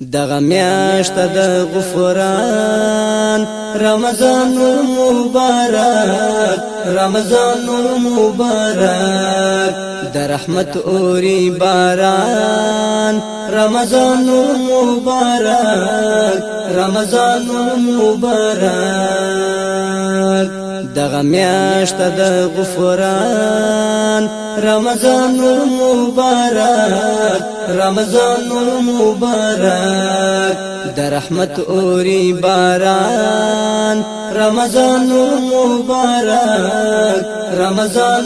دغه میاشت د غفران رمضان مبارک رمضان مبارک د رحمت اوري باران رمضان مبارک رمضان مبارک دغه میاشت د غفران رمضان مبارک رمضان مبارک د رحمت اوري باران رمضان مبارک رمضان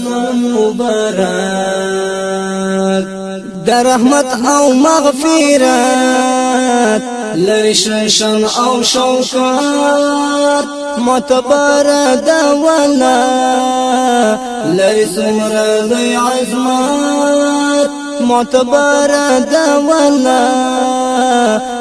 مبارک د رحمت او مغفرت لری شان او شوقات متبر دوانا ليس مرضي عظمات متبر دوانا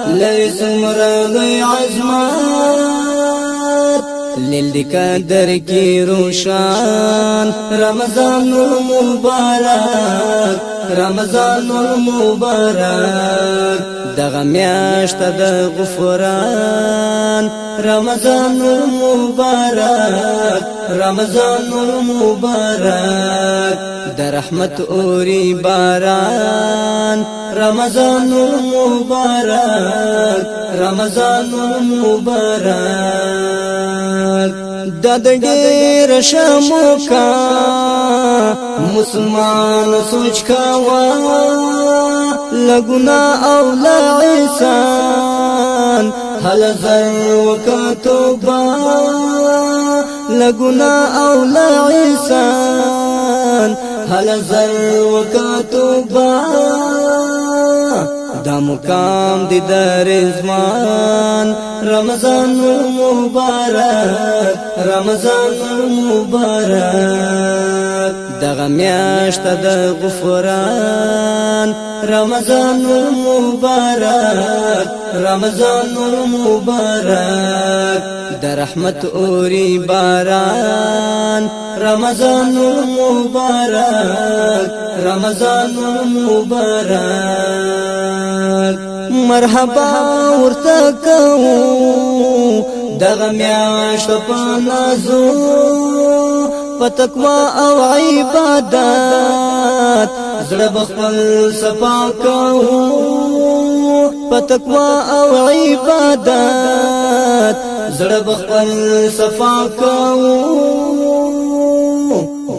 ليس مرضي عظمات للقدر کی روشان رمضان مبارک رمضان المبارک دغه میاشت د غفران رمضان المبارک رمضان المبارک د رحمت اوري باران رمضان المبارک رمضان المبارک دد ډیر شمو کا مسلمان سوچ کا وا لگنا او لا انسان هل زر توبا لگنا او لا انسان هل زر وکتوبا دا مقام دی در زمان رمضان مبارک رمضان مبارک دغه میاشت د غفران رمضان مبارک رمضان مبارک د رحمت اوري باران رمضان مبارک رمضان مبارک مرحبا ورته کوو دغه میاشت په نازو په تقوا او عبادت زړه بخل صفا کوو په تقوا او عبادت زړه بخل صفا کوو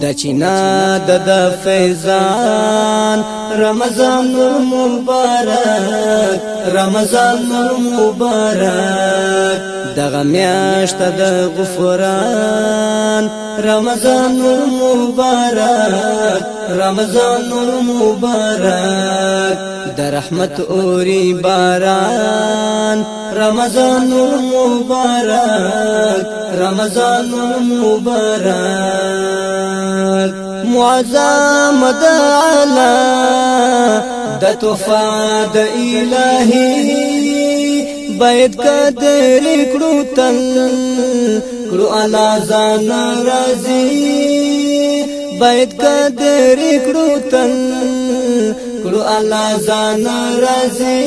دا چینا د د فیضان رمضان نور مبارک رمضان نور مبارک دغه میاشت د غفران رمضان نور مبارک رمضان نور مبارک د رحمت اوري باران رمضان نور مبارک رمضان نور مبارک معظم د علا د توفا د الہی باید قدر کړو تل کړو الا ځان راضی باید قدر کړو تل کړو الا ځان راضی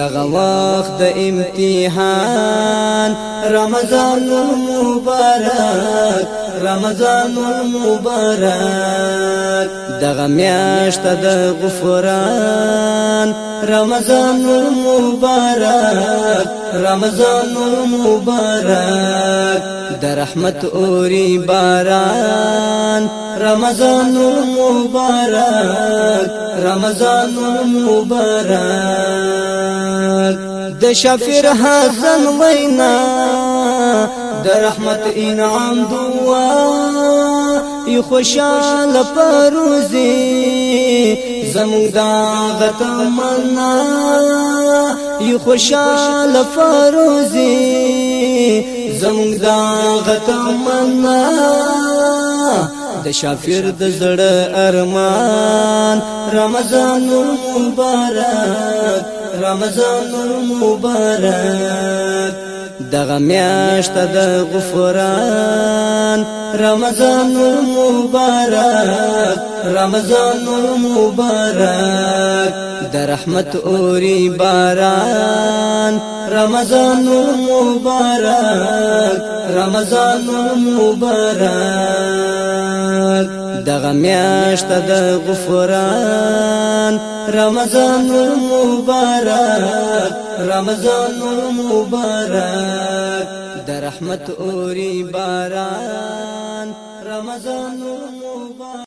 دغه وخت د امتحان رمضان مبارک رمضان المبارک دغه میاشت د غفران رمضان المبارک رمضان المبارک در رحمت اوری باران رمضان المبارک رمضان المبارک د شفیر حسن وینا د رحمت انعام دعا ای خوشاله پروزی زموږ دا غتمنا ای خوشاله پروزی زموږ دا غتمنا د شافیر د زړه ارمان رمضان مبارک رمضان مبارک دغه میاشت د غفران رمضان المبارک رمضان المبارک د رحمت اوري باران رمضان المبارک رمضان المبارک دغه میاشت د غفران رمضان المبارک رمضان مبارک در رحمت اوری باران رمضان مبارک